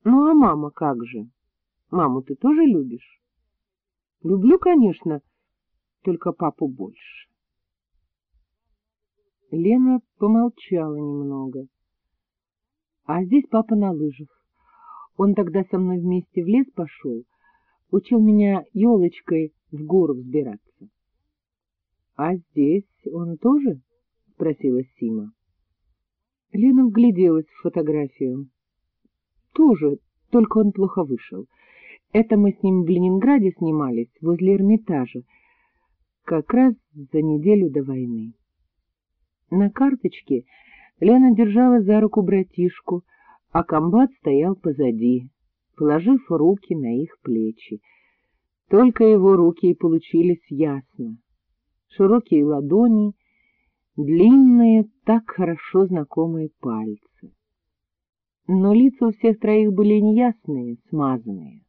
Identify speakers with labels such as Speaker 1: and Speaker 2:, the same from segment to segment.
Speaker 1: — Ну, а мама как же? Маму ты тоже любишь? — Люблю, конечно, только папу больше. Лена помолчала немного. А здесь папа на лыжах. Он тогда со мной вместе в лес пошел, учил меня елочкой в гору взбираться. — А здесь он тоже? — спросила Сима. Лена вгляделась в фотографию. — Тоже, только он плохо вышел. Это мы с ним в Ленинграде снимались, возле Эрмитажа, как раз за неделю до войны. На карточке Лена держала за руку братишку, а комбат стоял позади, положив руки на их плечи. Только его руки и получились ясно. Широкие ладони, длинные, так хорошо знакомые пальцы. Но лица у всех троих были неясные, смазанные.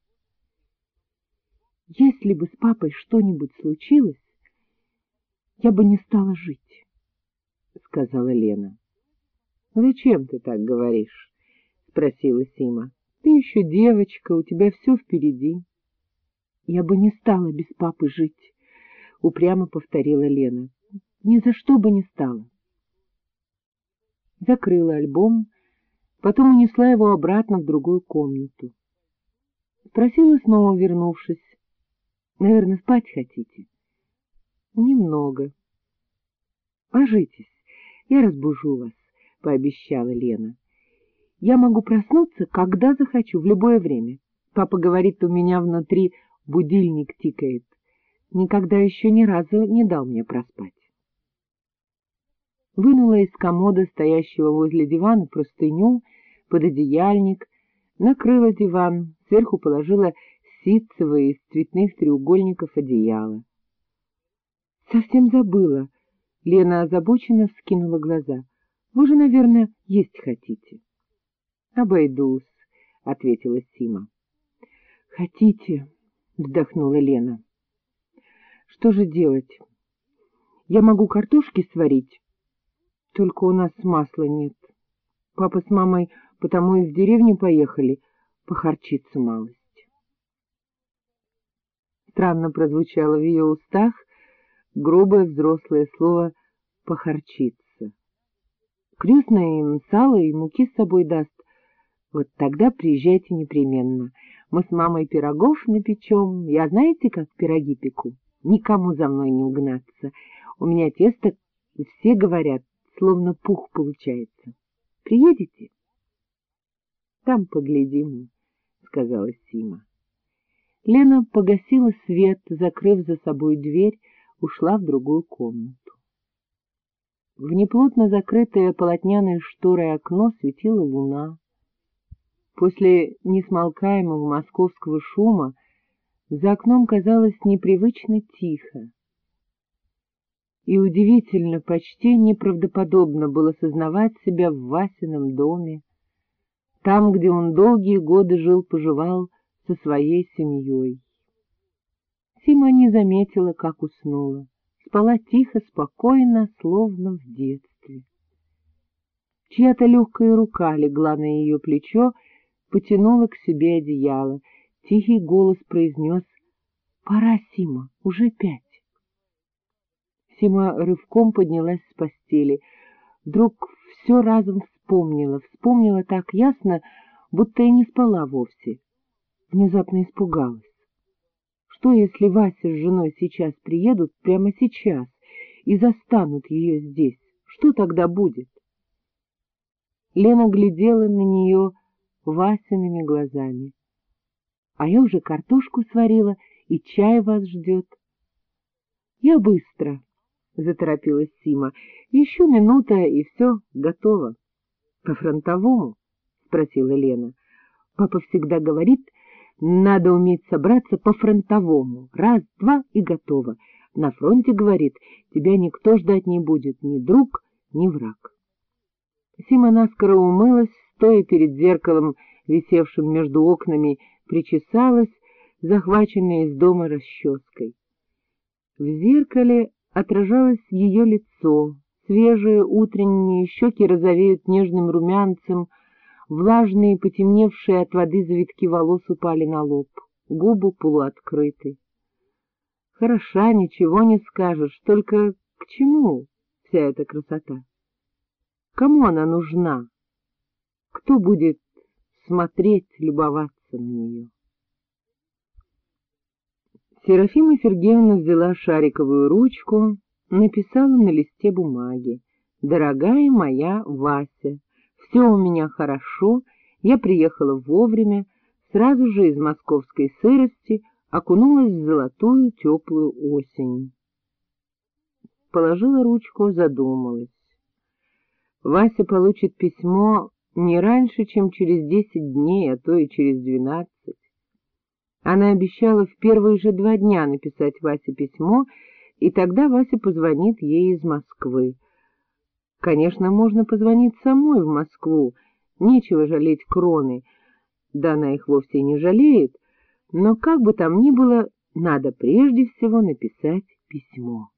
Speaker 1: Если бы с папой что-нибудь случилось, я бы не стала жить, — сказала Лена. — Зачем ты так говоришь? — спросила Сима. — Ты еще девочка, у тебя все впереди. — Я бы не стала без папы жить, — упрямо повторила Лена. — Ни за что бы не стала. Закрыла альбом, потом унесла его обратно в другую комнату. Спросила снова, вернувшись. — Наверное, спать хотите? — Немного. — Ложитесь, я разбужу вас, — пообещала Лена. — Я могу проснуться, когда захочу, в любое время. Папа говорит, у меня внутри будильник тикает. Никогда еще ни разу не дал мне проспать. Вынула из комода, стоящего возле дивана, простыню, пододеяльник, накрыла диван, сверху положила ситцевое из цветных треугольников одеяло. Совсем забыла. Лена озабоченно вскинула глаза. — Вы же, наверное, есть хотите. — Обойдусь, — ответила Сима. — Хотите, — вздохнула Лена. — Что же делать? Я могу картошки сварить, только у нас масла нет. Папа с мамой потому и в деревню поехали, похорчиться малость. Странно прозвучало в ее устах грубое взрослое слово «похорчиться». Крестная им сало и муки с собой даст. Вот тогда приезжайте непременно. Мы с мамой пирогов напечем. Я знаете, как пироги пеку? Никому за мной не угнаться. У меня тесто, все говорят, словно пух получается. Приедете? — Там поглядим, — сказала Сима. Лена погасила свет, закрыв за собой дверь, ушла в другую комнату. В неплотно закрытое полотняной шторой окно светила луна. После несмолкаемого московского шума за окном казалось непривычно тихо. И удивительно, почти неправдоподобно было сознавать себя в Васином доме, там, где он долгие годы жил-поживал со своей семьей. Сима не заметила, как уснула. Спала тихо, спокойно, словно в детстве. Чья-то легкая рука легла на ее плечо, потянула к себе одеяло. Тихий голос произнес «Пора, Сима, уже пять». Сима рывком поднялась с постели. Вдруг все разом вспомнила, вспомнила так ясно, будто и не спала вовсе. Внезапно испугалась. Что, если Вася с женой сейчас приедут прямо сейчас и застанут ее здесь? Что тогда будет? Лена глядела на нее Васиными глазами. — А я уже картошку сварила, и чай вас ждет. — Я быстро, — заторопилась Сима. — Еще минута, и все готово. — По фронтовому? — спросила Лена. — Папа всегда говорит, надо уметь собраться по-фронтовому. Раз, два и готово. На фронте, говорит, тебя никто ждать не будет, ни друг, ни враг. Сима наскоро умылась, стоя перед зеркалом, висевшим между окнами, причесалась, захваченная из дома расческой. В зеркале отражалось ее лицо, свежие утренние щеки розовеют нежным румянцем, влажные, потемневшие от воды завитки волос упали на лоб, губы полуоткрыты. Хороша, ничего не скажешь, только к чему вся эта красота? Кому она нужна? Кто будет смотреть, любоваться на нее? Серафима Сергеевна взяла шариковую ручку, написала на листе бумаги. «Дорогая моя Вася, все у меня хорошо, я приехала вовремя, сразу же из московской сырости окунулась в золотую теплую осень». Положила ручку, задумалась. Вася получит письмо не раньше, чем через десять дней, а то и через двенадцать. Она обещала в первые же два дня написать Васе письмо, и тогда Вася позвонит ей из Москвы. Конечно, можно позвонить самой в Москву, нечего жалеть кроны, да она их вовсе не жалеет, но как бы там ни было, надо прежде всего написать письмо.